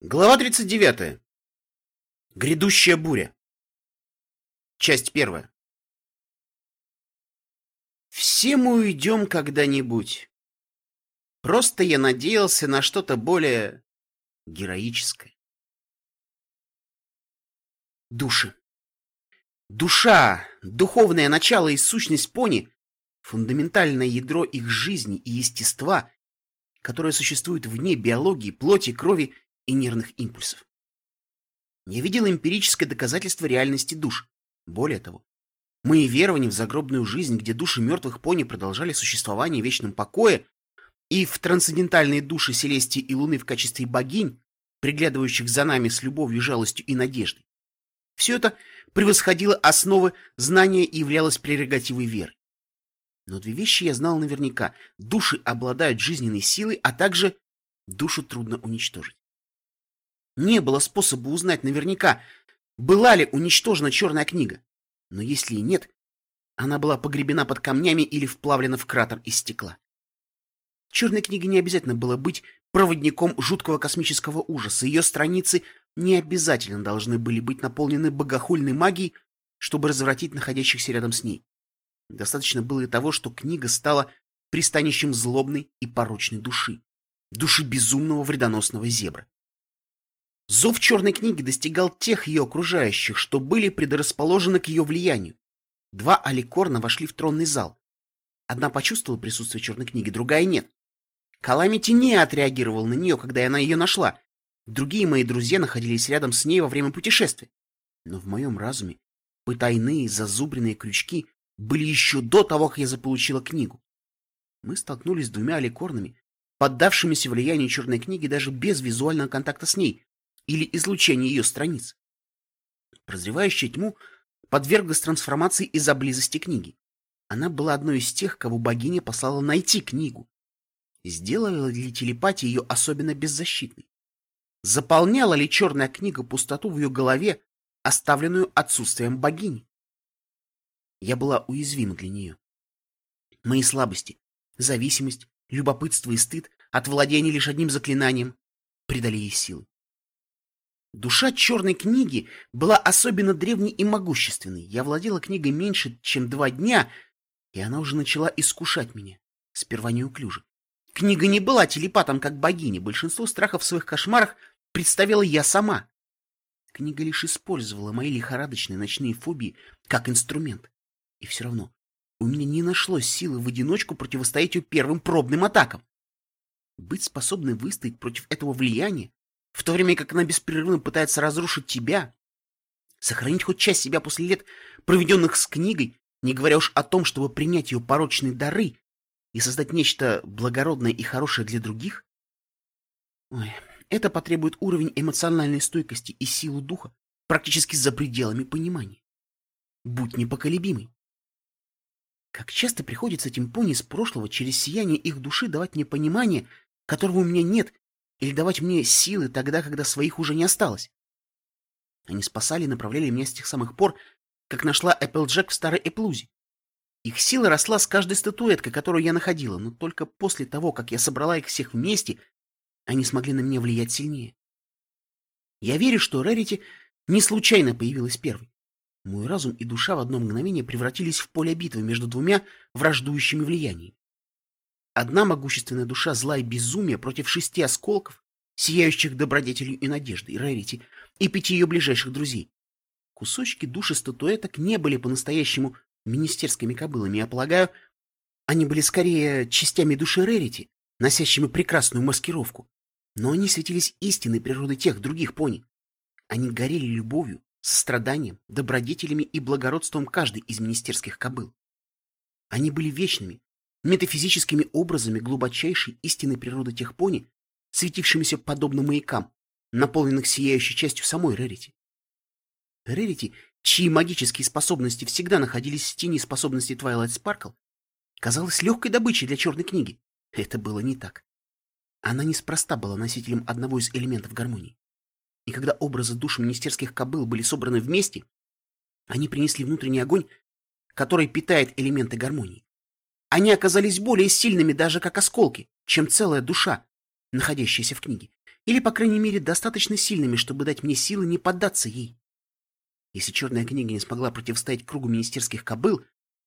Глава 39. Грядущая буря. Часть первая. Все мы уйдем когда-нибудь. Просто я надеялся на что-то более героическое. Души. Душа, духовное начало и сущность пони, фундаментальное ядро их жизни и естества, которое существует вне биологии, плоти, крови и нервных импульсов. Я видел эмпирическое доказательство реальности душ. Более того, мои верования в загробную жизнь, где души мертвых пони продолжали существование в вечном покое, и в трансцендентальные души Селестии и Луны в качестве богинь, приглядывающих за нами с любовью, жалостью и надеждой. Все это превосходило основы знания и являлось прерогативой веры. Но две вещи я знал наверняка. Души обладают жизненной силой, а также душу трудно уничтожить. Не было способа узнать наверняка, была ли уничтожена черная книга. Но если и нет, она была погребена под камнями или вплавлена в кратер из стекла. Черной книге не обязательно было быть проводником жуткого космического ужаса. Ее страницы не обязательно должны были быть наполнены богохульной магией, чтобы развратить находящихся рядом с ней. Достаточно было и того, что книга стала пристанищем злобной и порочной души, души безумного вредоносного зебра. Зов черной книги достигал тех ее окружающих, что были предрасположены к ее влиянию. Два аликорна вошли в тронный зал. Одна почувствовала присутствие черной книги, другая нет. Каламити не отреагировал на нее, когда она ее нашла. Другие мои друзья находились рядом с ней во время путешествия. Но в моем разуме потайные зазубренные крючки были еще до того, как я заполучила книгу. Мы столкнулись с двумя аликорнами, поддавшимися влиянию черной книги даже без визуального контакта с ней, или излучение ее страниц. Прозревающая тьму подверглась трансформации из-за близости книги. Она была одной из тех, кого богиня послала найти книгу. Сделала ли телепатия ее особенно беззащитной? Заполняла ли черная книга пустоту в ее голове, оставленную отсутствием богини? Я была уязвима для нее. Мои слабости, зависимость, любопытство и стыд от владения лишь одним заклинанием придали ей силы. Душа черной книги была особенно древней и могущественной. Я владела книгой меньше, чем два дня, и она уже начала искушать меня. Сперва неуклюже. Книга не была телепатом, как богиня. Большинство страхов в своих кошмарах представила я сама. Книга лишь использовала мои лихорадочные ночные фобии как инструмент. И все равно у меня не нашлось силы в одиночку противостоять ее первым пробным атакам. Быть способной выстоять против этого влияния в то время как она беспрерывно пытается разрушить тебя, сохранить хоть часть себя после лет, проведенных с книгой, не говоря уж о том, чтобы принять ее порочные дары и создать нечто благородное и хорошее для других? Ой, это потребует уровень эмоциональной стойкости и силу духа практически за пределами понимания. Будь непоколебимый. Как часто приходится этим пони с прошлого через сияние их души давать мне понимание, которого у меня нет или давать мне силы тогда, когда своих уже не осталось. Они спасали и направляли меня с тех самых пор, как нашла Эпплджек в старой Эплузе. Их сила росла с каждой статуэткой, которую я находила, но только после того, как я собрала их всех вместе, они смогли на меня влиять сильнее. Я верю, что Рерити не случайно появилась первой. Мой разум и душа в одно мгновение превратились в поле битвы между двумя враждующими влияниями. Одна могущественная душа зла и безумия против шести осколков, сияющих добродетелью и надеждой, Рарити, и пяти ее ближайших друзей. Кусочки души статуэток не были по-настоящему министерскими кобылами, я полагаю, они были скорее частями души Рерити, носящими прекрасную маскировку. Но они светились истинной природой тех других пони. Они горели любовью, состраданием, добродетелями и благородством каждой из министерских кобыл. Они были вечными, метафизическими образами глубочайшей истинной природы тех пони, светившимися подобно маякам, наполненных сияющей частью самой Рерити. Рерити, чьи магические способности всегда находились в тени способностей Твайлайт Спаркл, казалась легкой добычей для черной книги. Это было не так. Она неспроста была носителем одного из элементов гармонии. И когда образы душ министерских кобыл были собраны вместе, они принесли внутренний огонь, который питает элементы гармонии. Они оказались более сильными даже как осколки, чем целая душа, находящаяся в книге. Или, по крайней мере, достаточно сильными, чтобы дать мне силы не поддаться ей. Если черная книга не смогла противостоять кругу министерских кобыл,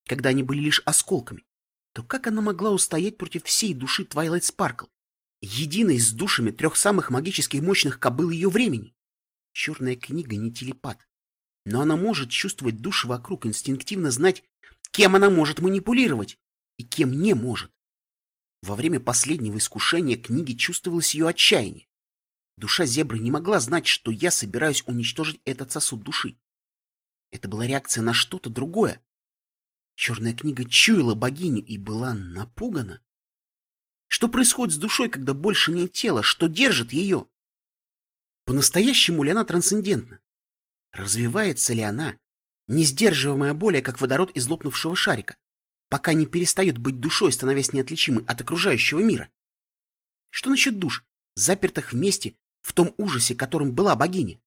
когда они были лишь осколками, то как она могла устоять против всей души Твайлайт Спаркл, единой с душами трех самых магически мощных кобыл ее времени? Черная книга не телепат, но она может чувствовать души вокруг, инстинктивно знать, кем она может манипулировать и кем не может. Во время последнего искушения книги чувствовалось ее отчаяние. Душа зебры не могла знать, что я собираюсь уничтожить этот сосуд души. Это была реакция на что-то другое. Черная книга чуяла богиню и была напугана. Что происходит с душой, когда больше нет тела? Что держит ее? По-настоящему ли она трансцендентна? Развивается ли она, не сдерживаемая более, как водород из лопнувшего шарика, пока не перестает быть душой, становясь неотличимой от окружающего мира? Что насчет душ, запертых вместе в том ужасе, которым была богиня?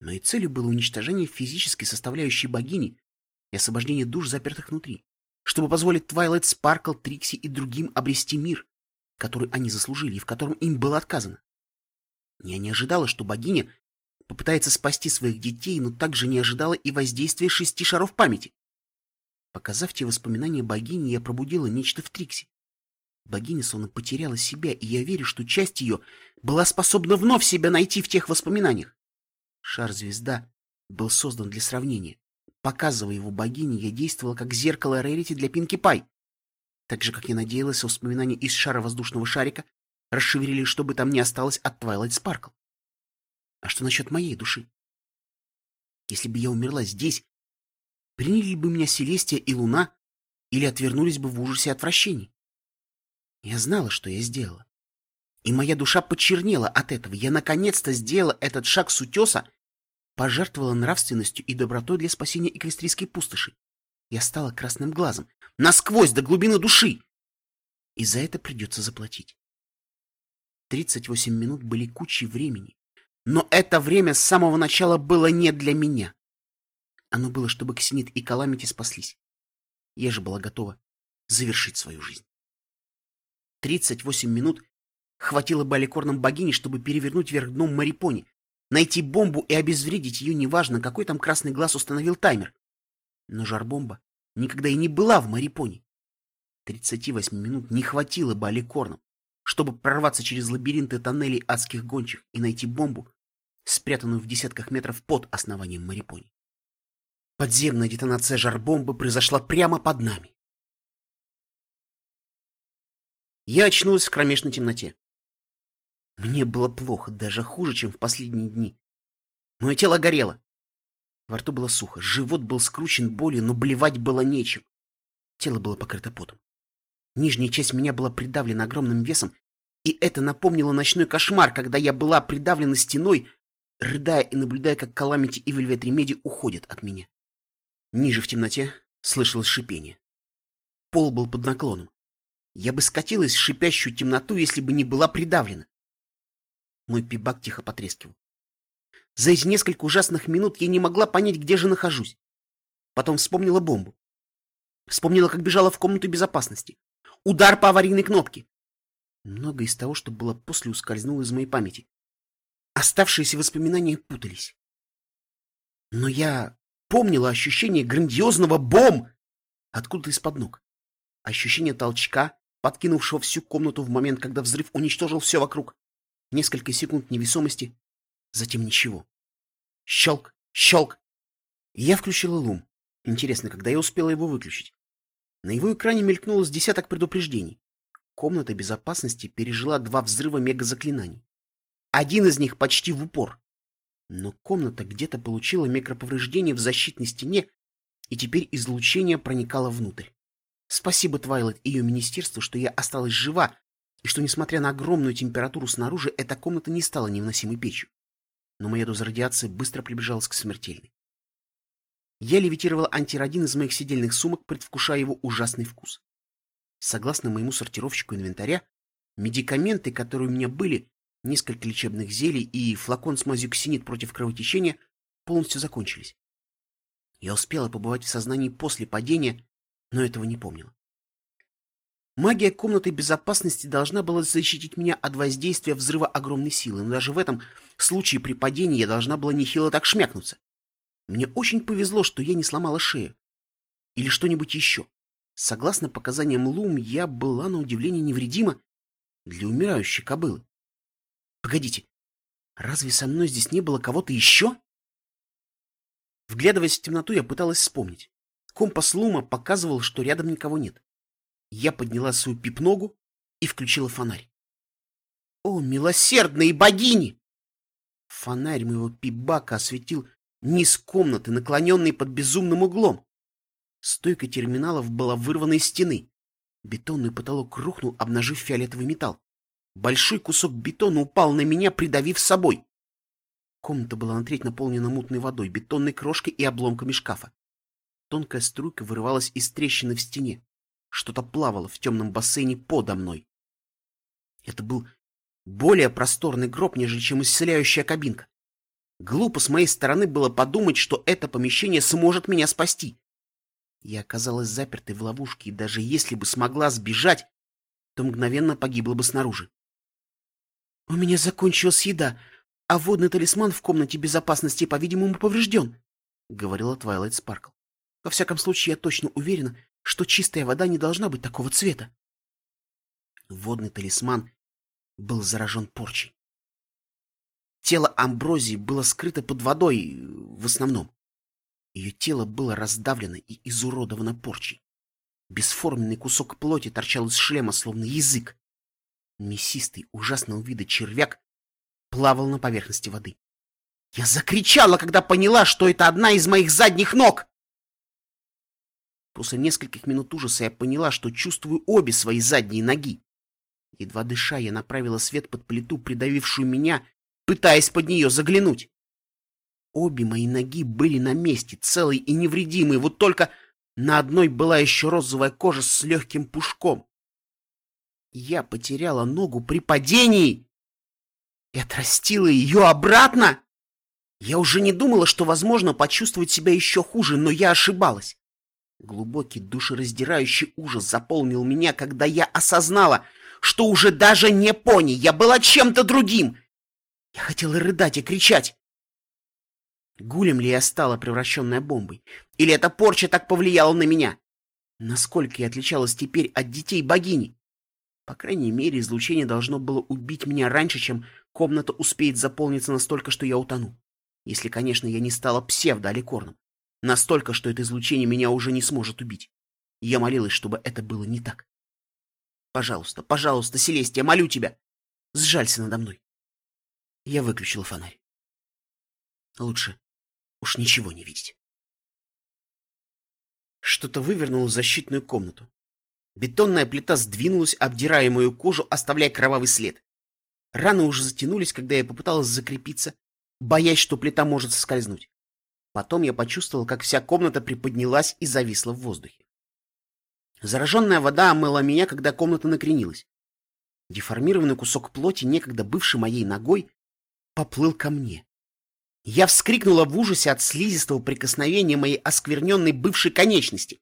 Но и целью было уничтожение физической составляющей богини и освобождение душ, запертых внутри, чтобы позволить Твайлайт, Спаркл, Трикси и другим обрести мир, который они заслужили и в котором им было отказано. Я не ожидала, что богиня попытается спасти своих детей, но также не ожидала и воздействия шести шаров памяти. Показав те воспоминания богини, я пробудила нечто в Трикси. Богиня словно потеряла себя, и я верю, что часть ее была способна вновь себя найти в тех воспоминаниях. Шар-звезда был создан для сравнения. Показывая его богине, я действовала как зеркало Рерити для Пинки Пай. Так же, как я надеялась, воспоминания из шара воздушного шарика расшевелили, чтобы там не осталось от Твайлайт Спаркл. А что насчет моей души? Если бы я умерла здесь, приняли бы меня Селестия и Луна или отвернулись бы в ужасе отвращения? Я знала, что я сделала. И моя душа почернела от этого. Я наконец-то сделала этот шаг с утеса, пожертвовала нравственностью и добротой для спасения эквестрийской пустоши. Я стала красным глазом, насквозь до глубины души. И за это придется заплатить. 38 минут были кучей времени, но это время с самого начала было не для меня. Оно было, чтобы Ксенит и Каламити спаслись. Я же была готова завершить свою жизнь. 38 минут хватило бы аликорном богини, чтобы перевернуть вверх дном Марипони, найти бомбу и обезвредить ее, неважно, какой там красный глаз установил таймер. Но жар-бомба никогда и не была в Марипоне. 38 минут не хватило бы аликорном чтобы прорваться через лабиринты тоннелей адских гончих и найти бомбу, спрятанную в десятках метров под основанием Марипони. Подземная детонация жар-бомбы произошла прямо под нами. Я очнулась в кромешной темноте. Мне было плохо, даже хуже, чем в последние дни. Мое тело горело. Во рту было сухо, живот был скручен болью, но блевать было нечем. Тело было покрыто потом. Нижняя часть меня была придавлена огромным весом, и это напомнило ночной кошмар, когда я была придавлена стеной, рыдая и наблюдая, как Каламити и Вельвет Ремеди уходят от меня. Ниже в темноте слышалось шипение. Пол был под наклоном. Я бы скатилась в шипящую темноту, если бы не была придавлена. Мой пибак тихо потрескивал. За эти несколько ужасных минут я не могла понять, где же нахожусь. Потом вспомнила бомбу. Вспомнила, как бежала в комнату безопасности. Удар по аварийной кнопке. Многое из того, что было после, ускользнуло из моей памяти. Оставшиеся воспоминания путались. Но я помнила ощущение грандиозного бом откуда-то из-под ног. Ощущение толчка, подкинувшего всю комнату в момент, когда взрыв уничтожил все вокруг. Несколько секунд невесомости, затем ничего. Щелк, щелк. Я включила лум. Интересно, когда я успела его выключить? На его экране мелькнуло с десяток предупреждений. Комната безопасности пережила два взрыва мегазаклинаний. Один из них почти в упор. Но комната где-то получила микроповреждение в защитной стене, и теперь излучение проникало внутрь. Спасибо Твайлайт и ее министерству, что я осталась жива, и что, несмотря на огромную температуру снаружи, эта комната не стала невыносимой печью. Но моя доза радиации быстро приближалась к смертельной. Я левитировал антирадин из моих сидельных сумок, предвкушая его ужасный вкус. Согласно моему сортировщику инвентаря, медикаменты, которые у меня были, несколько лечебных зелий и флакон с мазью ксенит против кровотечения, полностью закончились. Я успела побывать в сознании после падения, но этого не помнила. Магия комнаты безопасности должна была защитить меня от воздействия взрыва огромной силы, но даже в этом случае при падении я должна была нехило так шмякнуться. Мне очень повезло, что я не сломала шею. Или что-нибудь еще. Согласно показаниям Лум, я была на удивление невредима для умирающей кобылы. Погодите, разве со мной здесь не было кого-то еще? Вглядываясь в темноту, я пыталась вспомнить. Компас Лума показывал, что рядом никого нет. Я подняла свою пипногу и включила фонарь. О, милосердные богини! Фонарь моего пибака осветил низ комнаты, наклоненный под безумным углом. Стойка терминалов была вырвана из стены. Бетонный потолок рухнул, обнажив фиолетовый металл. Большой кусок бетона упал на меня, придавив собой. Комната была на треть наполнена мутной водой, бетонной крошкой и обломками шкафа. Тонкая струйка вырывалась из трещины в стене. Что-то плавало в темном бассейне подо мной. Это был более просторный гроб, нежели чем исцеляющая кабинка. Глупо с моей стороны было подумать, что это помещение сможет меня спасти. Я оказалась запертой в ловушке, и даже если бы смогла сбежать, то мгновенно погибла бы снаружи. — У меня закончилась еда, а водный талисман в комнате безопасности, по-видимому, поврежден, — говорила Твайлайт Спаркл. — Во всяком случае, я точно уверена, что чистая вода не должна быть такого цвета. Водный талисман был заражен порчей. Тело Амброзии было скрыто под водой в основном. Ее тело было раздавлено и изуродовано порчей. Бесформенный кусок плоти торчал из шлема, словно язык. Мясистый, ужасного вида червяк плавал на поверхности воды. Я закричала, когда поняла, что это одна из моих задних ног. После нескольких минут ужаса я поняла, что чувствую обе свои задние ноги. Едва дыша, я направила свет под плиту, придавившую меня пытаясь под нее заглянуть. Обе мои ноги были на месте, целые и невредимые, вот только на одной была еще розовая кожа с легким пушком. Я потеряла ногу при падении и отрастила ее обратно. Я уже не думала, что возможно почувствовать себя еще хуже, но я ошибалась. Глубокий душераздирающий ужас заполнил меня, когда я осознала, что уже даже не пони, я была чем-то другим, я хотела рыдать и кричать. Гулем ли я стала, превращенная бомбой? Или эта порча так повлияла на меня? Насколько я отличалась теперь от детей богини? По крайней мере, излучение должно было убить меня раньше, чем комната успеет заполниться настолько, что я утону. Если, конечно, я не стала псевдоаликорном. Настолько, что это излучение меня уже не сможет убить. Я молилась, чтобы это было не так. Пожалуйста, пожалуйста, Селестия, молю тебя, сжалься надо мной. Я выключил фонарь. Лучше уж ничего не видеть. Что-то вывернуло защитную комнату. Бетонная плита сдвинулась, обдирая мою кожу, оставляя кровавый след. Раны уже затянулись, когда я попыталась закрепиться, боясь, что плита может соскользнуть. Потом я почувствовал, как вся комната приподнялась и зависла в воздухе. Зараженная вода омыла меня, когда комната накренилась. Деформированный кусок плоти, некогда бывший моей ногой, поплыл ко мне. Я вскрикнула в ужасе от слизистого прикосновения моей оскверненной бывшей конечности.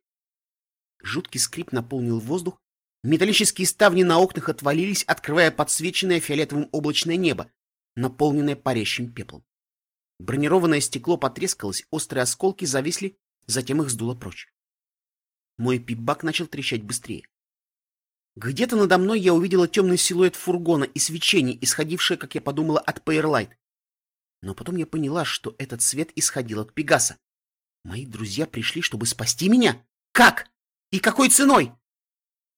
Жуткий скрип наполнил воздух, металлические ставни на окнах отвалились, открывая подсвеченное фиолетовым облачное небо, наполненное парящим пеплом. Бронированное стекло потрескалось, острые осколки зависли, затем их сдуло прочь. Мой пипбак начал трещать быстрее. Где-то надо мной я увидела темный силуэт фургона и свечение, исходившее, как я подумала, от Пейерлайт. Но потом я поняла, что этот свет исходил от Пегаса. Мои друзья пришли, чтобы спасти меня? Как? И какой ценой?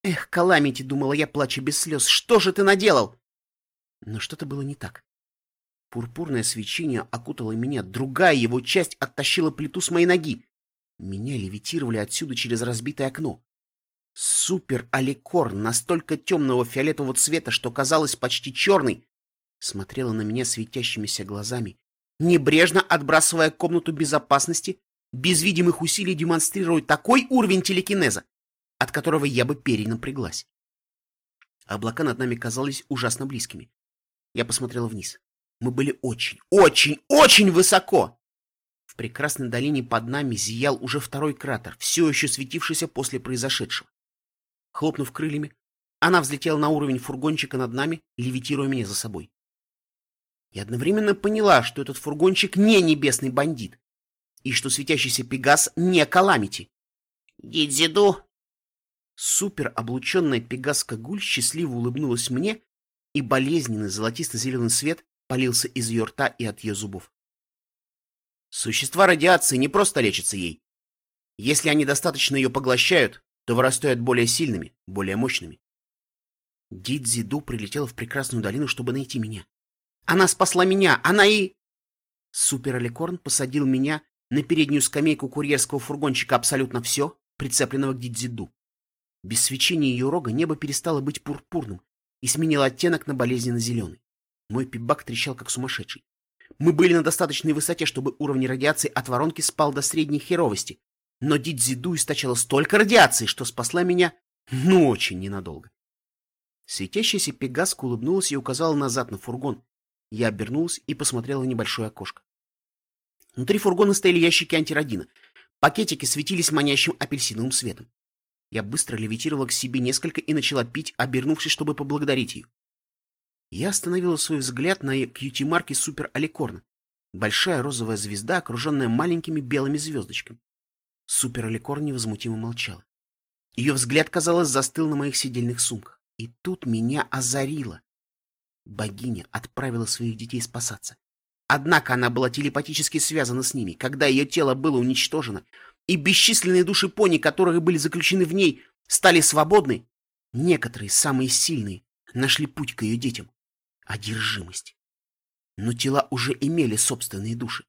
Эх, Каламити, думала я, плача без слез, что же ты наделал? Но что-то было не так. Пурпурное свечение окутало меня, другая его часть оттащила плиту с моей ноги. Меня левитировали отсюда через разбитое окно. Супер-аликор настолько темного фиолетового цвета, что казалось почти черной, смотрела на меня светящимися глазами, небрежно отбрасывая комнату безопасности, без видимых усилий демонстрируя такой уровень телекинеза, от которого я бы перенапряглась. Облака над нами казались ужасно близкими. Я посмотрела вниз. Мы были очень, очень, очень высоко! В прекрасной долине под нами зиял уже второй кратер, все еще светившийся после произошедшего. Хлопнув крыльями, Она взлетела на уровень фургончика над нами, левитируя меня за собой. И одновременно поняла, что этот фургончик не небесный бандит, и что светящийся Пегас не Каламити. «Дидзиду!» Супер облученная Пегаска-гуль счастливо улыбнулась мне, и болезненный золотисто-зеленый свет полился из ее рта и от ее зубов. Существа радиации не просто лечатся ей. Если они достаточно ее поглощают, то вырастают более сильными, более мощными. Дидзиду прилетела в прекрасную долину, чтобы найти меня. Она спасла меня, она и... Супер Аликорн посадил меня на переднюю скамейку курьерского фургончика абсолютно все, прицепленного к Дидзиду. Без свечения ее рога небо перестало быть пурпурным и сменило оттенок на болезненно-зеленый. Мой пипбак трещал, как сумасшедший. Мы были на достаточной высоте, чтобы уровень радиации от воронки спал до средней херовости, но Дидзиду источала столько радиации, что спасла меня, ну, очень ненадолго. Светящаяся пегаска улыбнулась и указала назад на фургон. Я обернулась и посмотрела в небольшое окошко. Внутри фургона стояли ящики антирадина. Пакетики светились манящим апельсиновым светом. Я быстро левитировала к себе несколько и начала пить, обернувшись, чтобы поблагодарить ее. Я остановила свой взгляд на кьюти-марке Супер Аликорна. Большая розовая звезда, окруженная маленькими белыми звездочками. Супер Аликорн невозмутимо молчала. Ее взгляд, казалось, застыл на моих сидельных сумках. И тут меня озарило. Богиня отправила своих детей спасаться. Однако она была телепатически связана с ними, когда ее тело было уничтожено, и бесчисленные души пони, которые были заключены в ней, стали свободны, некоторые, самые сильные, нашли путь к ее детям. Одержимость. Но тела уже имели собственные души.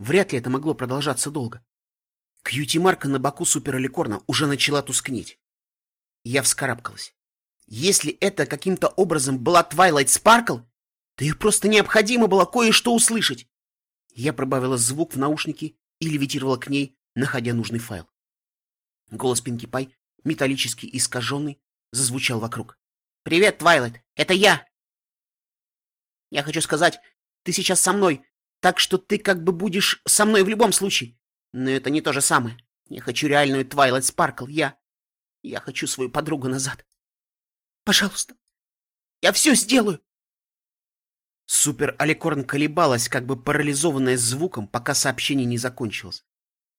Вряд ли это могло продолжаться долго. Кьюти-марка на боку супераликорна уже начала тускнеть. Я вскарабкалась. Если это каким-то образом была Твайлайт Спаркл, их просто необходимо было кое-что услышать. Я пробавила звук в наушнике и левитировала к ней, находя нужный файл. Голос Пинки Пай, металлический и искаженный, зазвучал вокруг. «Привет, Твайлайт, это я!» «Я хочу сказать, ты сейчас со мной, так что ты как бы будешь со мной в любом случае. Но это не то же самое. Я хочу реальную Твайлайт Спаркл, я... Я хочу свою подругу назад. Пожалуйста, я все сделаю!» Супер Аликорн колебалась, как бы парализованная звуком, пока сообщение не закончилось.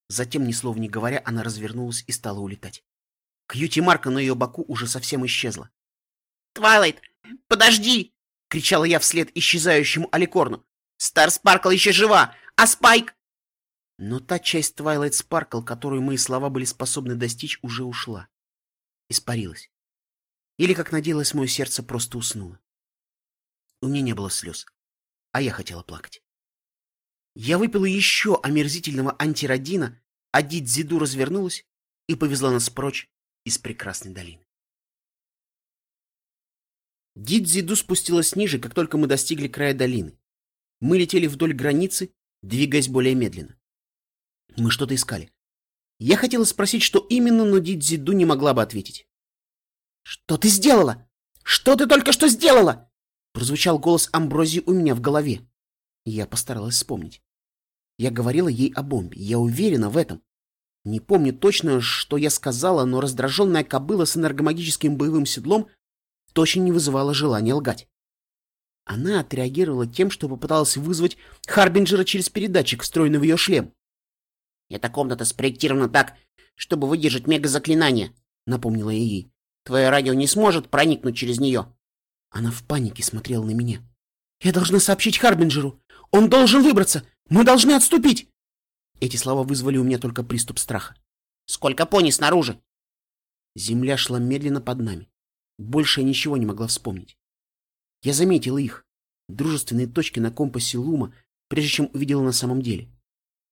Затем, ни слова не говоря, она развернулась и стала улетать. Кьюти-марка на ее боку уже совсем исчезла. «Твайлайт, подожди!» — кричала я вслед исчезающему Аликорну. «Стар Спаркл еще жива, а Спайк...» Но та часть Твайлайт Спаркл, которую мои слова были способны достичь, уже ушла. Испарилась. Или, как надеялось мое сердце, просто уснула. У меня не было слез, а я хотела плакать. Я выпила еще омерзительного антиродина, а Дидзиду развернулась и повезла нас прочь из прекрасной долины. Дидзиду спустилась ниже, как только мы достигли края долины. Мы летели вдоль границы, двигаясь более медленно. Мы что-то искали. Я хотела спросить, что именно, но Дидзиду не могла бы ответить. «Что ты сделала? Что ты только что сделала?» Прозвучал голос Амброзии у меня в голове. Я постаралась вспомнить. Я говорила ей о бомбе, я уверена в этом. Не помню точно, что я сказала, но раздраженная кобыла с энергомагическим боевым седлом точно не вызывала желания лгать. Она отреагировала тем, что попыталась вызвать Харбинджера через передатчик, встроенный в ее шлем. «Эта комната спроектирована так, чтобы выдержать мегазаклинание», — напомнила я ей. «Твое радио не сможет проникнуть через нее». Она в панике смотрела на меня. «Я должна сообщить Харбинджеру! Он должен выбраться! Мы должны отступить!» Эти слова вызвали у меня только приступ страха. «Сколько пони снаружи?» Земля шла медленно под нами. Больше я ничего не могла вспомнить. Я заметила их, дружественные точки на компасе Лума, прежде чем увидела на самом деле.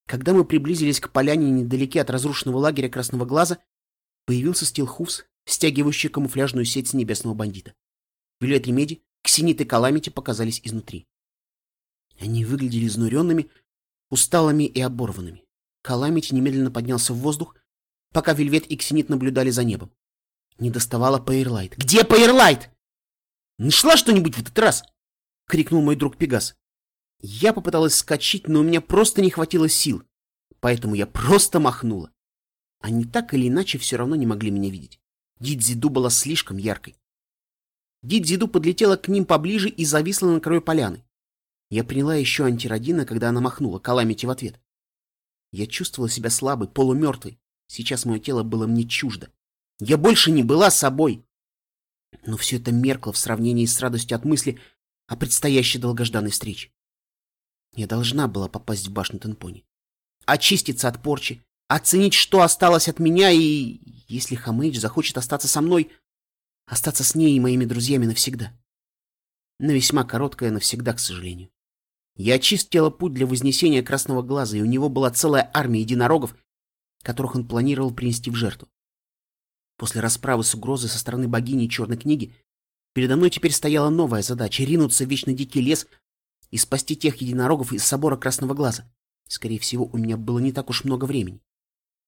Когда мы приблизились к поляне недалеке от разрушенного лагеря Красного Глаза, появился Стилхуфс, стягивающий камуфляжную сеть с небесного бандита. Вельвет Ремеди, Ксенит и Каламити показались изнутри. Они выглядели изнуренными, усталыми и оборванными. Каламити немедленно поднялся в воздух, пока Вельвет и Ксенит наблюдали за небом. Не доставала Пейрлайт. «Где Пейрлайт?» «Нашла что-нибудь в этот раз?» — крикнул мой друг Пегас. Я попыталась скачать, но у меня просто не хватило сил, поэтому я просто махнула. Они так или иначе все равно не могли меня видеть. Дидзиду была слишком яркой. Дидзиду подлетела к ним поближе и зависла на краю поляны. Я приняла еще антиродина, когда она махнула Каламити в ответ. Я чувствовала себя слабой, полумертвой. Сейчас мое тело было мне чуждо. Я больше не была собой. Но все это меркло в сравнении с радостью от мысли о предстоящей долгожданной встрече. Я должна была попасть в башню Тенпони, очиститься от порчи, оценить, что осталось от меня, и, если Хамэйдж захочет остаться со мной, остаться с ней и моими друзьями навсегда. На весьма короткое навсегда, к сожалению. Я очистила путь для вознесения Красного Глаза, и у него была целая армия единорогов, которых он планировал принести в жертву. После расправы с угрозой со стороны богини Черной книги передо мной теперь стояла новая задача — ринуться в вечно дикий лес и спасти тех единорогов из собора Красного Глаза. Скорее всего, у меня было не так уж много времени.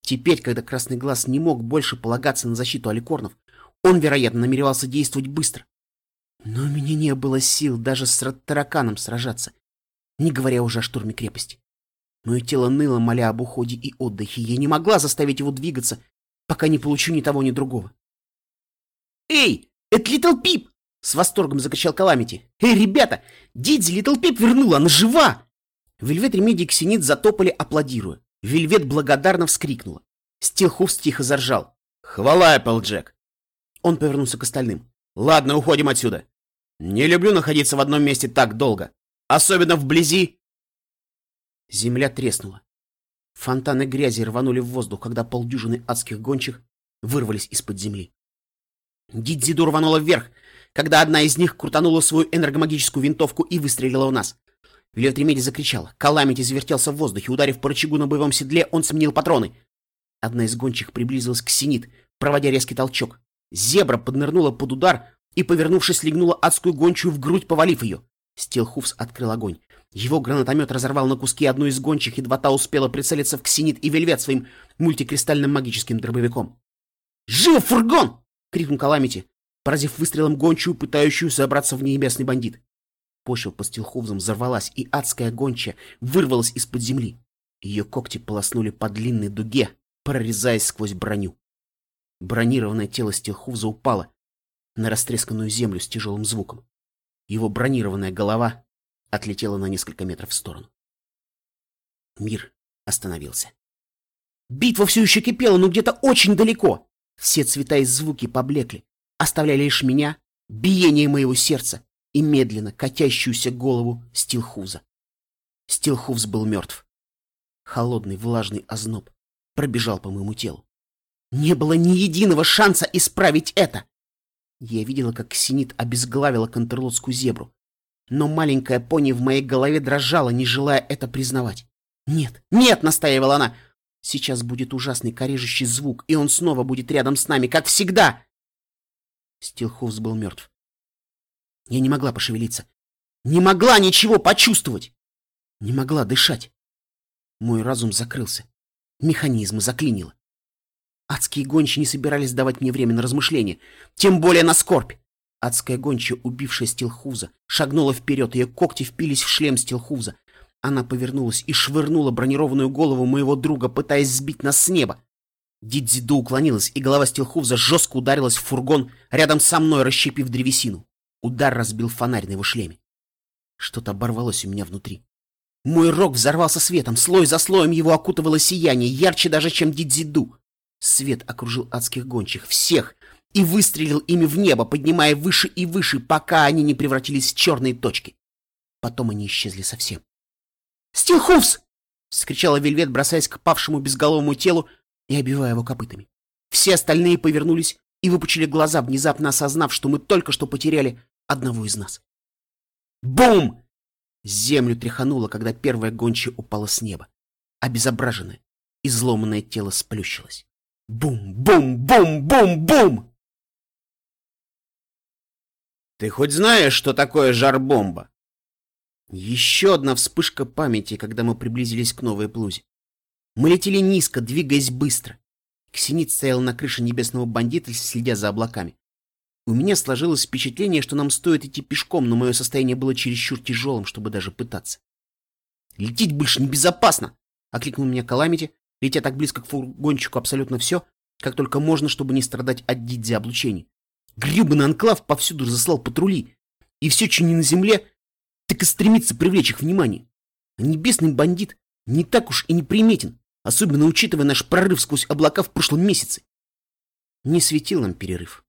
Теперь, когда Красный Глаз не мог больше полагаться на защиту аликорнов, он, вероятно, намеревался действовать быстро. Но у меня не было сил даже с тараканом сражаться, не говоря уже о штурме крепости. Мое тело ныло, моля об уходе и отдыхе. Я не могла заставить его двигаться, пока не получу ни того, ни другого. «Эй, это Литл Пип!» — с восторгом закричал Каламити. «Эй, ребята, Дитзи Литл Пип вернула, она жива!» Вельвет Ремеди и Ксенит затопали, аплодируя. Вельвет благодарно вскрикнула. Стилхуфс тихо заржал. «Хвала Эпплджек!» Он повернулся к остальным. «Ладно, уходим отсюда. Не люблю находиться в одном месте так долго. Особенно вблизи...» Земля треснула. Фонтаны грязи рванули в воздух, когда полдюжины адских гончих вырвались из-под земли. Дидзиду рванула вверх, когда одна из них крутанула свою энергомагическую винтовку и выстрелила в нас. Вилет Ремеди закричала. Каламити завертелся в воздухе. Ударив по рычагу на боевом седле, он сменил патроны. Одна из гончих приблизилась к Синит, проводя резкий толчок. Зебра поднырнула под удар и, повернувшись, легнула адскую гончую в грудь, повалив ее. Стилхуфс открыл огонь. Его гранатомет разорвал на куски одну из гончих, едва та успела прицелиться в Ксенит и Вельвет своим мультикристальным магическим дробовиком. «Живо, фургон!» — крикнул Каламити, поразив выстрелом гончую, пытающую забраться в небесный бандит. Почва под стилховзом взорвалась, и адская гончая вырвалась из-под земли. Ее когти полоснули по длинной дуге, прорезаясь сквозь броню. Бронированное тело стилховза упало на растресканную землю с тяжелым звуком. Его бронированная голова отлетела на несколько метров в сторону. Мир остановился. Битва все еще кипела, но где-то очень далеко. Все цвета и звуки поблекли, оставляя лишь меня, биение моего сердца и медленно катящуюся голову Стилхуза. Стилхуз был мертв. Холодный влажный озноб пробежал по моему телу. Не было ни единого шанса исправить это. Я видела, как Синит обезглавила контрлотскую зебру. Но маленькая пони в моей голове дрожала, не желая это признавать. «Нет, нет!» — настаивала она. «Сейчас будет ужасный корежущий звук, и он снова будет рядом с нами, как всегда!» Стилхуз был мертв. Я не могла пошевелиться. Не могла ничего почувствовать. Не могла дышать. Мой разум закрылся. Механизмы заклинило. Адские гончи не собирались давать мне время на размышления, тем более на скорбь. Адская гончая, убившая Стилхуза, шагнула вперед, ее когти впились в шлем Стилхуза. Она повернулась и швырнула бронированную голову моего друга, пытаясь сбить нас с неба. Дидзиду уклонилась, и голова Стилхуза жестко ударилась в фургон рядом со мной, расщепив древесину. Удар разбил фонарь на его шлеме. Что-то оборвалось у меня внутри. Мой рог взорвался светом, слой за слоем его окутывало сияние, ярче даже, чем Дидзиду. Свет окружил адских гончих, всех, и выстрелил ими в небо, поднимая выше и выше, пока они не превратились в черные точки. Потом они исчезли совсем. «Стилхуфс!» — вскричала Вельвет, бросаясь к павшему безголовому телу и обивая его копытами. Все остальные повернулись и выпучили глаза, внезапно осознав, что мы только что потеряли одного из нас. Бум! Землю тряхануло, когда первая гончая упала с неба. Обезображенное, изломанное тело сплющилось. Бум-бум-бум-бум-бум! Ты хоть знаешь, что такое жар-бомба? Еще одна вспышка памяти, когда мы приблизились к новой плузе. Мы летели низко, двигаясь быстро. Ксенит стоял на крыше небесного бандита, следя за облаками. У меня сложилось впечатление, что нам стоит идти пешком, но мое состояние было чересчур тяжелым, чтобы даже пытаться. «Лететь больше небезопасно!» — окликнул меня Каламити, летя так близко к фургончику абсолютно все, как только можно, чтобы не страдать от дидзи облучений. Гребаный анклав повсюду разослал патрули. И все, что не на земле, так и стремится привлечь их внимание. А небесный бандит не так уж и неприметен, особенно учитывая наш прорыв сквозь облака в прошлом месяце. Не светил нам перерыв.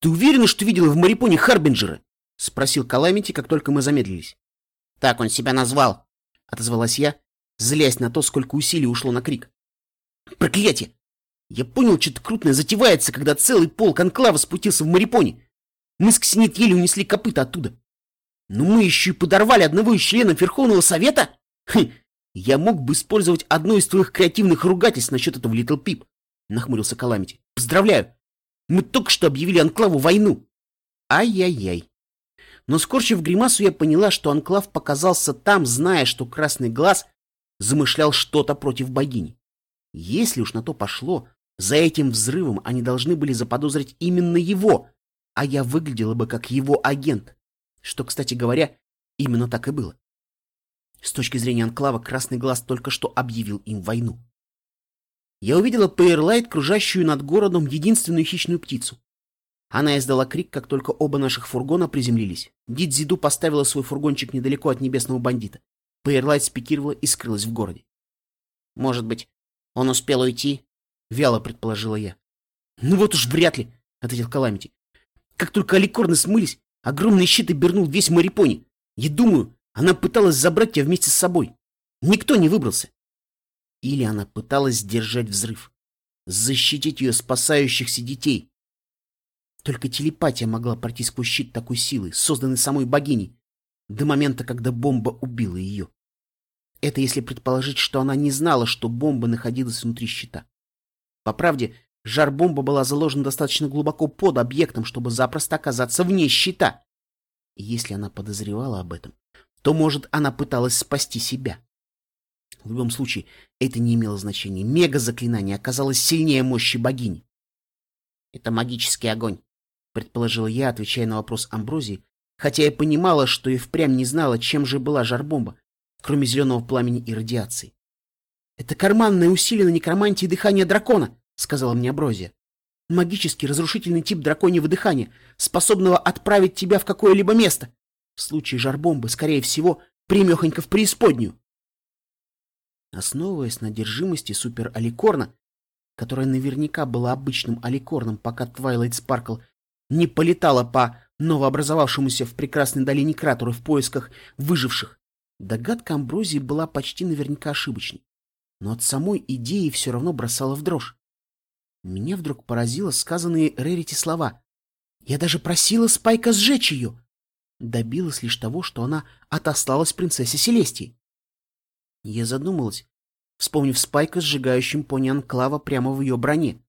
«Ты уверена, что видела в Марипоне Харбинджера?» — спросил Каламити, как только мы замедлились. «Так он себя назвал», — отозвалась я, злясь на то, сколько усилий ушло на крик. «Проклятие! Я понял, что-то крутное затевается, когда целый полк анклава спустился в Марипоне. Мы с Ксенит еле унесли копыта оттуда. Но мы еще и подорвали одного из членов Верховного Совета? Хм, я мог бы использовать одно из твоих креативных ругательств насчет этого Литл Пип, нахмурился Каламити. Поздравляю! Мы только что объявили Анклаву войну. Ай-яй-яй. Но скорчив гримасу, я поняла, что Анклав показался там, зная, что Красный Глаз замышлял что-то против богини. Если уж на то пошло, за этим взрывом они должны были заподозрить именно его, а я выглядела бы как его агент. Что, кстати говоря, именно так и было. С точки зрения Анклава, Красный Глаз только что объявил им войну. Я увидела Пейерлайт, кружащую над городом единственную хищную птицу. Она издала крик, как только оба наших фургона приземлились. Дидзиду поставила свой фургончик недалеко от небесного бандита. Пейерлайт спикировала и скрылась в городе. «Может быть, он успел уйти?» — вяло предположила я. «Ну вот уж вряд ли», — ответил Каламити. «Как только аликорны смылись, огромный щит обернул весь Марипони. Я думаю, она пыталась забрать тебя вместе с собой. Никто не выбрался. Или она пыталась сдержать взрыв, защитить ее спасающихся детей. Только телепатия могла пройти сквозь щит такой силы, созданной самой богиней, до момента, когда бомба убила ее. Это если предположить, что она не знала, что бомба находилась внутри щита. По правде, жар-бомба была заложена достаточно глубоко под объектом, чтобы запросто оказаться вне щита. И если она подозревала об этом, то, может, она пыталась спасти себя. В любом случае, это не имело значения. Мега-заклинание оказалось сильнее мощи богини. «Это магический огонь», — предположила я, отвечая на вопрос Амброзии, хотя я понимала, что и впрямь не знала, чем же была жар-бомба, кроме зеленого пламени и радиации. «Это карманное усилие на некромантии дыхания дракона», — сказала мне Амброзия. «Магический разрушительный тип драконьего дыхания, способного отправить тебя в какое-либо место. В случае жар-бомбы, скорее всего, примехонько в преисподнюю. Основываясь на держимости супер-аликорна, которая наверняка была обычным аликорном, пока Твайлайт Спаркл не полетала по новообразовавшемуся в прекрасной долине кратеру в поисках выживших, догадка Амброзии была почти наверняка ошибочной. Но от самой идеи все равно бросала в дрожь. Меня вдруг поразило сказанные Рерити слова. Я даже просила Спайка сжечь ее добилась лишь того, что она отосталась принцессе Селестии. Я задумалась, вспомнив Спайка, сжигающим пони Анклава прямо в ее броне.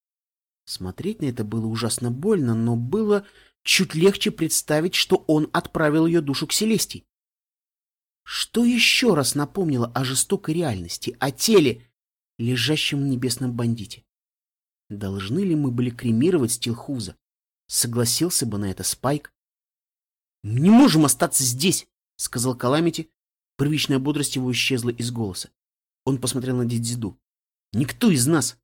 Смотреть на это было ужасно больно, но было чуть легче представить, что он отправил ее душу к Селестии. Что еще раз напомнило о жестокой реальности, о теле, лежащем в небесном бандите? Должны ли мы были кремировать Стилхуза? Согласился бы на это Спайк? «Мы не можем остаться здесь», — сказал Каламити. Привычная бодрость его исчезла из голоса. Он посмотрел на Дидзиду. «Никто из нас!»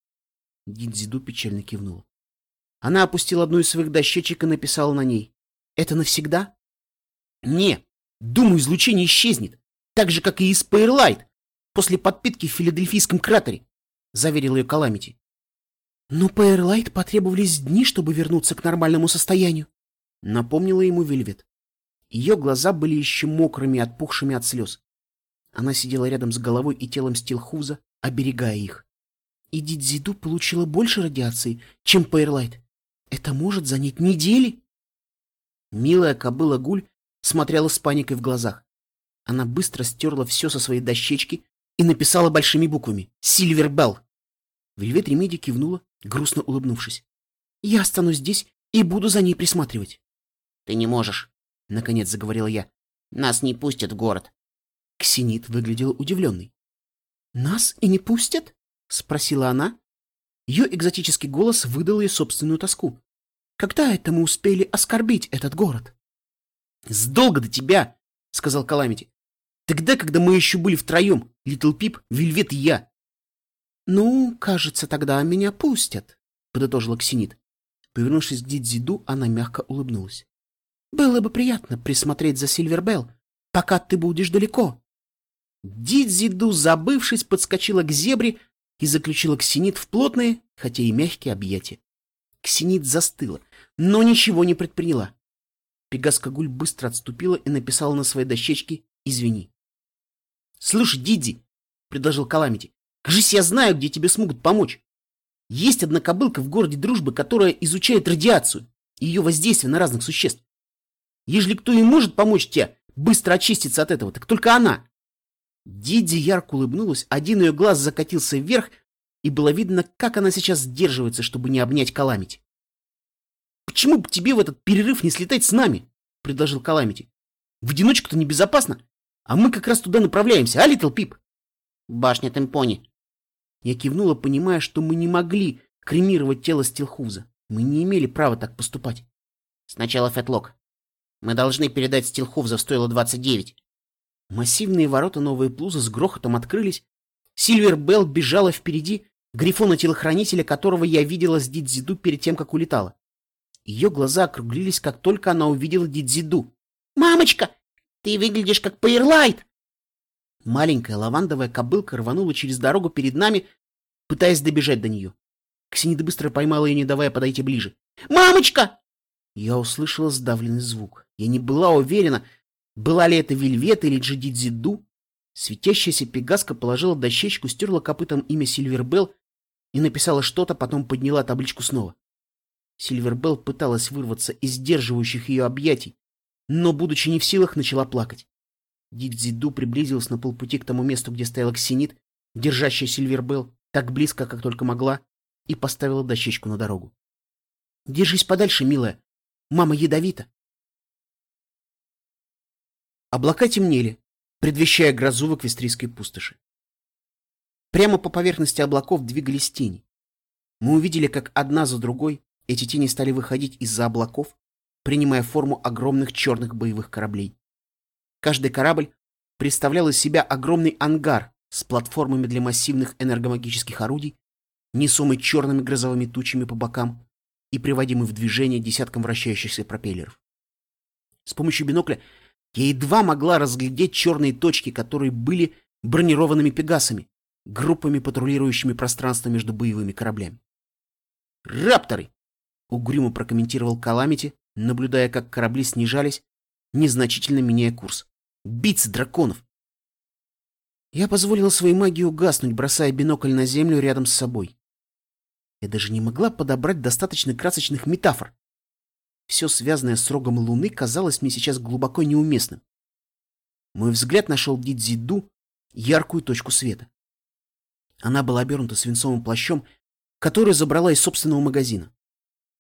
Дидзиду печально кивнула. Она опустила одну из своих дощечек и написала на ней. «Это навсегда?» «Не, думаю, излучение исчезнет, так же, как и из Пейрлайт, после подпитки в Филадельфийском кратере», — заверил ее Каламити. «Но Пейрлайт потребовались дни, чтобы вернуться к нормальному состоянию», — напомнила ему Вельвет. Ее глаза были еще мокрыми, отпухшими от слез. Она сидела рядом с головой и телом Стилхуза, оберегая их. И Дидзиду получила больше радиации, чем Пейрлайт. Это может занять недели. Милая кобыла Гуль смотрела с паникой в глазах. Она быстро стерла все со своей дощечки и написала большими буквами «Сильвер Белл». Вельвет Ремеди кивнула, грустно улыбнувшись. «Я останусь здесь и буду за ней присматривать». «Ты не можешь», — наконец заговорила я. «Нас не пустят в город». Ксенит выглядел удивленный. «Нас и не пустят?» — спросила она. Ее экзотический голос выдал ей собственную тоску. «Когда это мы успели оскорбить этот город?» «Сдолго до тебя!» — сказал Каламити. «Тогда, когда мы еще были втроем, Литл Пип, Вельвет и я». «Ну, кажется, тогда меня пустят», — подытожила Ксенит. Повернувшись к Дидзиду, она мягко улыбнулась. «Было бы приятно присмотреть за Сильвербелл, пока ты будешь далеко». Дидзиду, забывшись, подскочила к зебре и заключила Ксенит в плотные, хотя и мягкие объятия. Ксенит застыла, но ничего не предприняла. Пегаска-гуль быстро отступила и написала на своей дощечке «Извини». «Слушай, Диди», — предложил Каламити, — «кажись, я знаю, где тебе смогут помочь. Есть одна кобылка в городе Дружбы, которая изучает радиацию и ее воздействие на разных существ. Ежели кто и может помочь тебе быстро очиститься от этого, так только она». Диди ярко улыбнулась, один ее глаз закатился вверх, и было видно, как она сейчас сдерживается, чтобы не обнять Каламити. «Почему бы тебе в этот перерыв не слетать с нами?» — предложил Каламити. «В одиночку-то небезопасно, а мы как раз туда направляемся, а, Литл Пип?» «Башня Темпони». Я кивнула, понимая, что мы не могли кремировать тело Стилхуза. Мы не имели права так поступать. «Сначала Фетлок. Мы должны передать Стилхуза в стойло 29». Массивные ворота новой плузы с грохотом открылись. Сильвер Белл бежала впереди, грифона-телохранителя, которого я видела с Дидзиду перед тем, как улетала. Ее глаза округлились, как только она увидела Дидзиду. «Мамочка, ты выглядишь как Пейрлайт!» Маленькая лавандовая кобылка рванула через дорогу перед нами, пытаясь добежать до нее. Ксенида быстро поймала ее, не давая подойти ближе. «Мамочка!» Я услышала сдавленный звук. Я не была уверена, была ли это Вельвет или Джидидзиду. Светящаяся пегаска положила дощечку, стерла копытом имя Сильвербелл и написала что-то, потом подняла табличку снова. Сильвербелл пыталась вырваться из сдерживающих ее объятий, но, будучи не в силах, начала плакать. Дидзиду приблизилась на полпути к тому месту, где стояла Ксенит, держащая Сильвербелл, так близко, как только могла, и поставила дощечку на дорогу. «Держись подальше, милая. Мама ядовита». Облака темнели, предвещая грозу в эквестрийской пустоши. Прямо по поверхности облаков двигались тени. Мы увидели, как одна за другой эти тени стали выходить из-за облаков, принимая форму огромных черных боевых кораблей. Каждый корабль представлял из себя огромный ангар с платформами для массивных энергомагических орудий, несомый черными грозовыми тучами по бокам и приводимый в движение десятком вращающихся пропеллеров. С помощью бинокля я едва могла разглядеть черные точки, которые были бронированными пегасами, группами, патрулирующими пространство между боевыми кораблями. «Рапторы!» Угрюмо прокомментировал Каламити, наблюдая, как корабли снижались, незначительно меняя курс. Бить драконов! Я позволила своей магии угаснуть, бросая бинокль на землю рядом с собой. Я даже не могла подобрать достаточно красочных метафор. Все связанное с рогом луны казалось мне сейчас глубоко неуместным. Мой взгляд нашел Дидзиду яркую точку света. Она была обернута свинцовым плащом, который забрала из собственного магазина.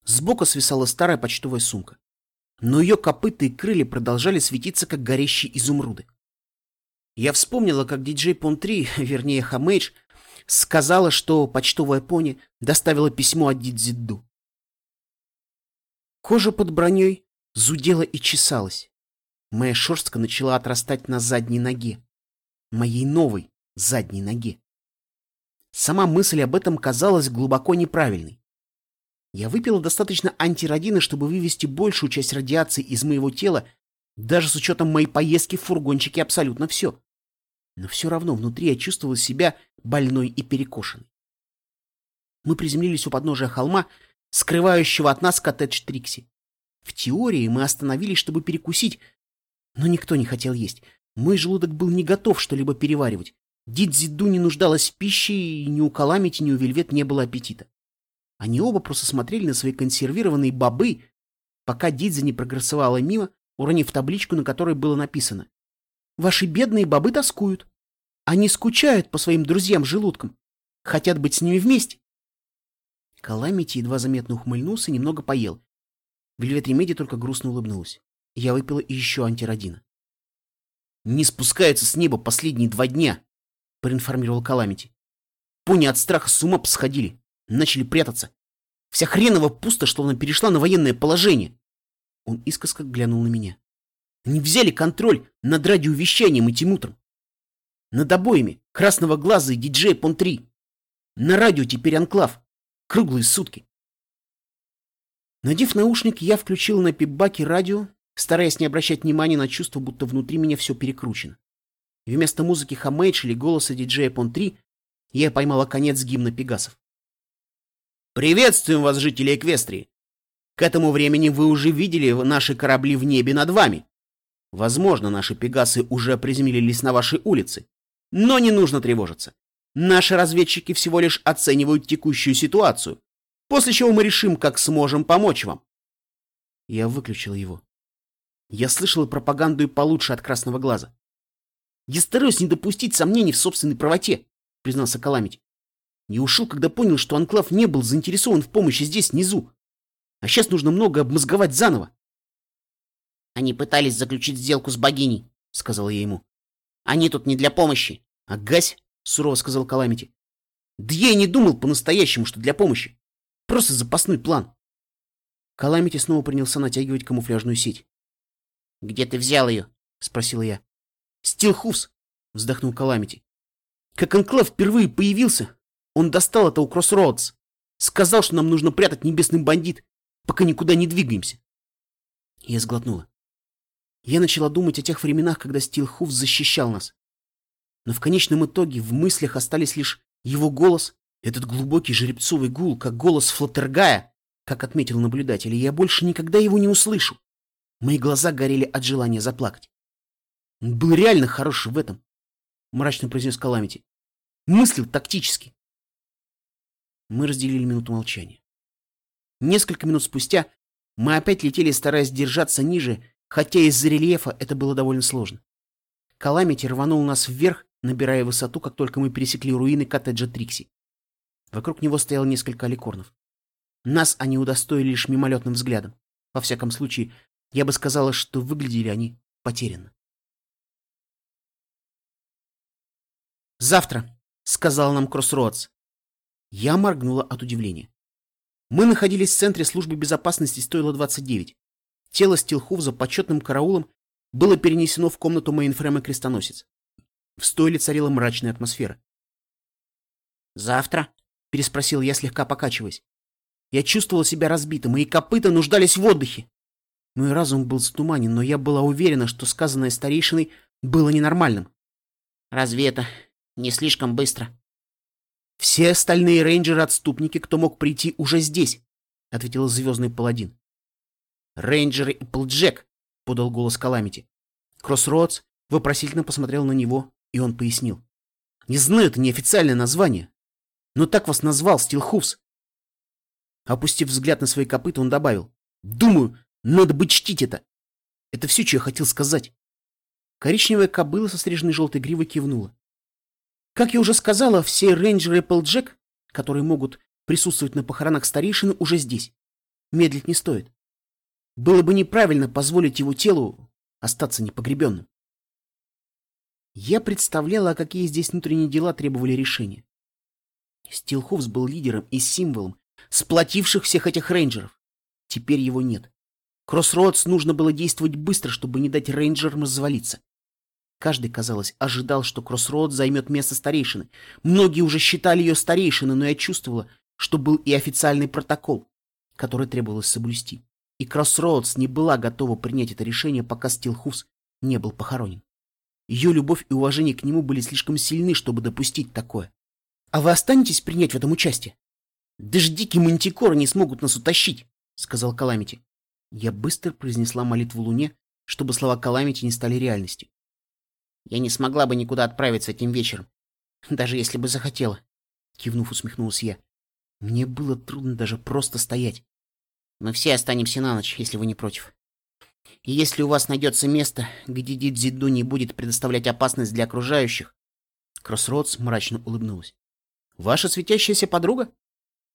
Сбоку свисала старая почтовая сумка. Но ее копыта и крылья продолжали светиться, как горящие изумруды. Я вспомнила, как диджей Пон-3, вернее Хамейдж, сказала, что почтовая пони доставила письмо от Дидзидду. Кожа под броней зудела и чесалась. Моя шерстка начала отрастать на задней ноге. Моей новой задней ноге. Сама мысль об этом казалась глубоко неправильной. Я выпила достаточно антирадина, чтобы вывести большую часть радиации из моего тела, даже с учетом моей поездки в фургончике абсолютно все. Но все равно внутри я чувствовала себя больной и перекошенной. Мы приземлились у подножия холма, скрывающего от нас коттедж Трикси. В теории мы остановились, чтобы перекусить, но никто не хотел есть. Мой желудок был не готов что-либо переваривать. Дидзиду не нуждалась в пище, и ни у Каламити, ни у Вельвет не было аппетита. Они оба просто смотрели на свои консервированные бобы, пока Дидзи не прогрессовала мимо, уронив табличку, на которой было написано «Ваши бедные бобы тоскуют. Они скучают по своим друзьям-желудкам. Хотят быть с ними вместе». Каламити едва заметно ухмыльнулся и немного поел. Вельвет Ремеди только грустно улыбнулась. Я выпила еще антирадина. «Не спускаются с неба последние два дня», — проинформировал Каламити. «Пони от страха с ума посходили начали прятаться. Вся хренова пустошь словно перешла на военное положение. Он искоска глянул на меня. Они взяли контроль над радиовещанием этим утром. Над обоими Красного Глаза и диджей Пон-3. На радио теперь анклав. Круглые сутки. Надев наушник, я включил на пипбаке радио, стараясь не обращать внимания на чувство, будто внутри меня все перекручено. И вместо музыки Хамейдж или голоса диджея Пон-3 я поймала конец гимна Пегасов. «Приветствуем вас, жители Эквестрии! К этому времени вы уже видели наши корабли в небе над вами. Возможно, наши Пегасы уже приземлились на вашей улице. Но не нужно тревожиться. Наши разведчики всего лишь оценивают текущую ситуацию, после чего мы решим, как сможем помочь вам. Я выключил его. Я слышал пропаганду и получше от красного глаза. Я стараюсь не допустить сомнений в собственной правоте, признался Каламити. Я ушел, когда понял, что Анклав не был заинтересован в помощи здесь, внизу. А сейчас нужно много обмозговать заново. Они пытались заключить сделку с богиней, сказал я ему. Они тут не для помощи. Агась, сурово сказал Каламити. Да я и не думал по-настоящему, что для помощи. Просто запасной план. Каламити снова принялся натягивать камуфляжную сеть. «Где ты взял ее?» — спросил я. «Стилхуфс», — вздохнул Каламити. «Как Анклав впервые появился, он достал это у Кроссроудс. Сказал, что нам нужно прятать небесный бандит, пока никуда не двигаемся». Я сглотнула. Я начала думать о тех временах, когда Стилхуфс защищал нас. Но в конечном итоге в мыслях остались лишь его голос, этот глубокий жеребцовый гул, как голос Флаттергая, как отметил наблюдатель, и я больше никогда его не услышу. Мои глаза горели от желания заплакать. Он был реально хорош в этом, мрачно произнес Каламити. Мыслил тактически. Мы разделили минуту молчания. Несколько минут спустя мы опять летели, стараясь держаться ниже, хотя из-за рельефа это было довольно сложно. Каламити рванул нас вверх, набирая высоту, как только мы пересекли руины коттеджа Трикси. Вокруг него стояло несколько аликорнов. Нас они удостоили лишь мимолетным взглядом. Во всяком случае, я бы сказала, что выглядели они потерянно. «Завтра», — сказал нам Кроссроадс. Я моргнула от удивления. Мы находились в центре службы безопасности стойла 29. Тело Стилхувза почетным караулом было перенесено в комнату мейнфрейма Крестоносец. В стойле царила мрачная атмосфера. «Завтра?» — переспросила я, слегка покачиваясь. Я чувствовала себя разбитым, мои копыта нуждались в отдыхе. Мой разум был затуманен, но я была уверена, что сказанное старейшиной было ненормальным. Разве это не слишком быстро? Все остальные рейнджеры-отступники, кто мог прийти, уже здесь, — ответил звездный паладин. Рейнджеры и Плджек, — подал голос Каламити. Кроссроудс вопросительно посмотрел на него, и он пояснил. Не знаю, это неофициальное название, но так вас назвал Стилхуфс. Опустив взгляд на свои копыта, он добавил. Думаю, надо бы чтить это. Это все, что я хотел сказать. Коричневая кобыла со стриженной желтой гривой кивнула. Как я уже сказала, все рейнджеры Эпплджек, которые могут присутствовать на похоронах старейшины, уже здесь. Медлить не стоит. Было бы неправильно позволить его телу остаться непогребенным. Я представляла, какие здесь внутренние дела требовали решения. Стилховс был лидером и символом, сплотивших всех этих рейнджеров. Теперь его нет. Кроссроудс нужно было действовать быстро, чтобы не дать рейнджерам развалиться. Каждый, казалось, ожидал, что Кроссроуд займет место старейшины. Многие уже считали ее старейшиной, но я чувствовала, что был и официальный протокол, который требовалось соблюсти. И Кроссроудс не была готова принять это решение, пока Стилхус не был похоронен. Ее любовь и уважение к нему были слишком сильны, чтобы допустить такое. «А вы останетесь принять в этом участие?» «Даже дикие мантикоры не смогут нас утащить», — сказал Каламити. Я быстро произнесла молитву Луне, чтобы слова Каламити не стали реальностью. «Я не смогла бы никуда отправиться этим вечером, даже если бы захотела», — кивнув, усмехнулась я. Мне было трудно даже просто стоять. «Мы все останемся на ночь, если вы не против. И если у вас найдется место, где Дидзиду не будет предоставлять опасность для окружающих...» Кроссродс мрачно улыбнулась. «Ваша светящаяся подруга?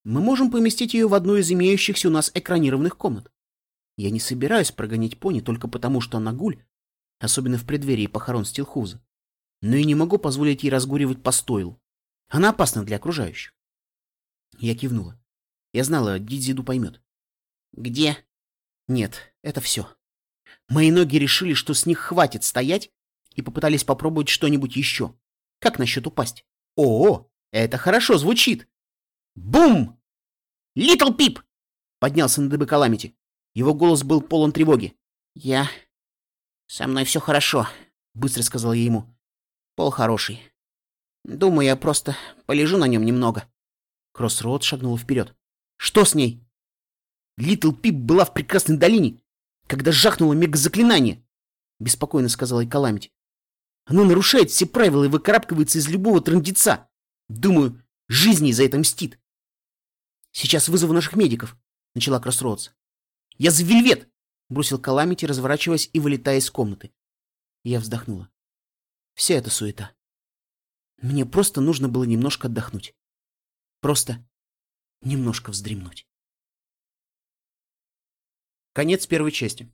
Мы можем поместить ее в одну из имеющихся у нас экранированных комнат. Я не собираюсь прогонять пони только потому, что она гуль, особенно в преддверии похорон Стилхуза. Но и не могу позволить ей разгуливать по стойлу. Она опасна для окружающих. Я кивнула. Я знала, Дидзиду поймет. Где? Нет, это все. Мои ноги решили, что с них хватит стоять, и попытались попробовать что-нибудь еще. Как насчет упасть? О, это хорошо звучит. Бум! Литл Пип! Поднялся на дыбы Каламити. Его голос был полон тревоги. «Я... Со мной все хорошо», — быстро сказал я ему. «Пол хороший. Думаю, я просто полежу на нем немного». Кроссроуд шагнул вперед. «Что с ней?» «Литл Пип была в прекрасной долине, когда жахнуло мегазаклинание», — беспокойно сказала и. «Оно нарушает все правила и выкарабкивается из любого трындеца. Думаю, жизни за это мстит». «Сейчас вызову наших медиков», — начала Кроссроудс. «Я за вельвет!» — бросил Каламити, разворачиваясь и вылетая из комнаты. Я вздохнула. Вся эта суета. Мне просто нужно было немножко отдохнуть. Просто немножко вздремнуть. Конец первой части.